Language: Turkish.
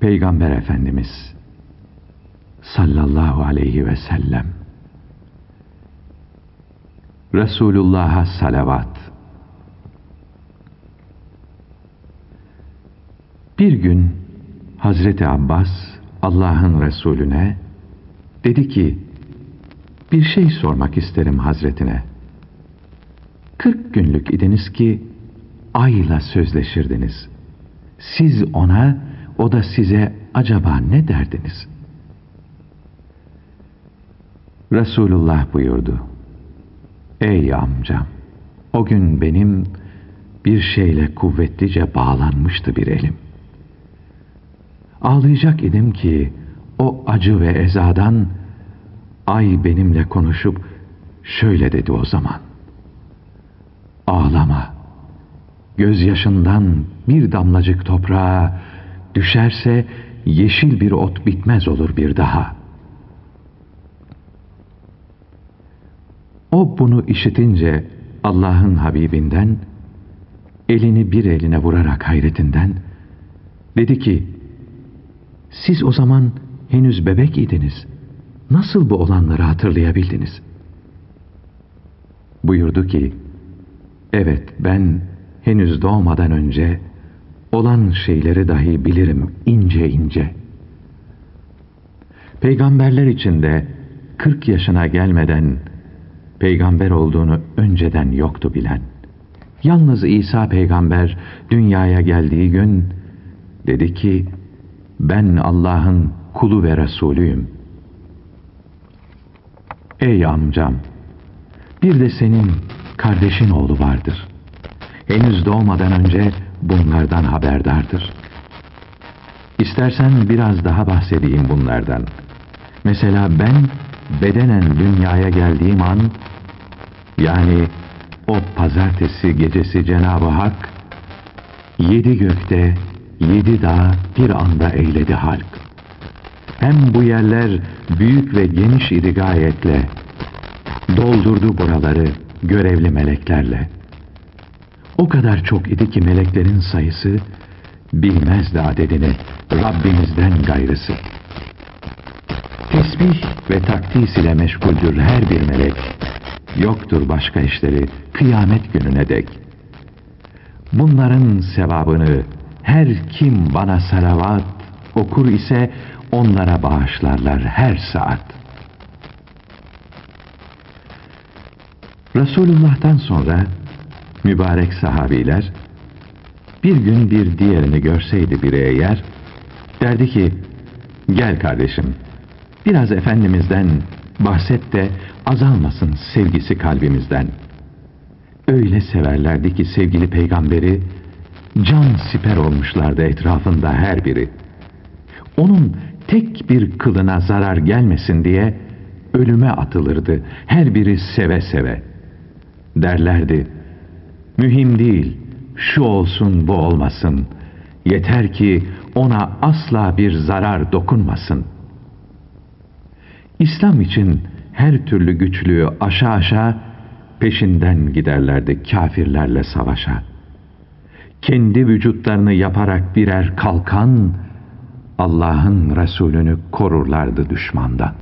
Peygamber Efendimiz sallallahu aleyhi ve sellem Resulullah'a salavat Bir gün Hazreti Abbas Allah'ın Resulüne dedi ki bir şey sormak isterim Hazretine. Kırk günlük idiniz ki ayla sözleşirdiniz. Siz ona, o da size acaba ne derdiniz? Resulullah buyurdu. Ey amcam, o gün benim bir şeyle kuvvetlice bağlanmıştı bir elim. Ağlayacak idim ki o acı ve ezadan ay benimle konuşup şöyle dedi o zaman. Ağlama. Gözyaşından bir damlacık toprağa düşerse yeşil bir ot bitmez olur bir daha. O bunu işitince Allah'ın Habibinden elini bir eline vurarak hayretinden dedi ki siz o zaman henüz bebek idiniz. Nasıl bu olanları hatırlayabildiniz? Buyurdu ki, evet ben henüz doğmadan önce olan şeyleri dahi bilirim ince ince. Peygamberler içinde 40 yaşına gelmeden peygamber olduğunu önceden yoktu bilen. Yalnız İsa peygamber dünyaya geldiği gün dedi ki ben Allah'ın kulu ve Resulüyüm. Ey amcam! Bir de senin kardeşin oğlu vardır. Henüz doğmadan önce bunlardan haberdardır. İstersen biraz daha bahsedeyim bunlardan. Mesela ben bedenen dünyaya geldiğim an, yani o pazartesi gecesi Cenab-ı Hak, yedi gökte, yedi dağ bir anda eyledi halk. Hem bu yerler büyük ve geniş idi gayetle. Doldurdu buraları görevli meleklerle. O kadar çok idi ki meleklerin sayısı bilmezdi adedini Rabbimizden gayrısı. Tesbih ve takdis ile meşguldür her bir melek. Yoktur başka işleri kıyamet gününe dek. Bunların sevabını her kim bana salavat okur ise onlara bağışlarlar her saat. Resulullah'tan sonra mübarek sahabiler bir gün bir diğerini görseydi biri eğer derdi ki gel kardeşim biraz Efendimiz'den bahset de azalmasın sevgisi kalbimizden. Öyle severlerdi ki sevgili peygamberi can siper olmuşlardı etrafında her biri. Onun tek bir kılına zarar gelmesin diye ölüme atılırdı her biri seve seve. Derlerdi, mühim değil, şu olsun bu olmasın, yeter ki ona asla bir zarar dokunmasın. İslam için her türlü güçlüğü aşağı aşağı peşinden giderlerdi kafirlerle savaşa. Kendi vücutlarını yaparak birer kalkan, Allah'ın Resulünü korurlardı düşmandan.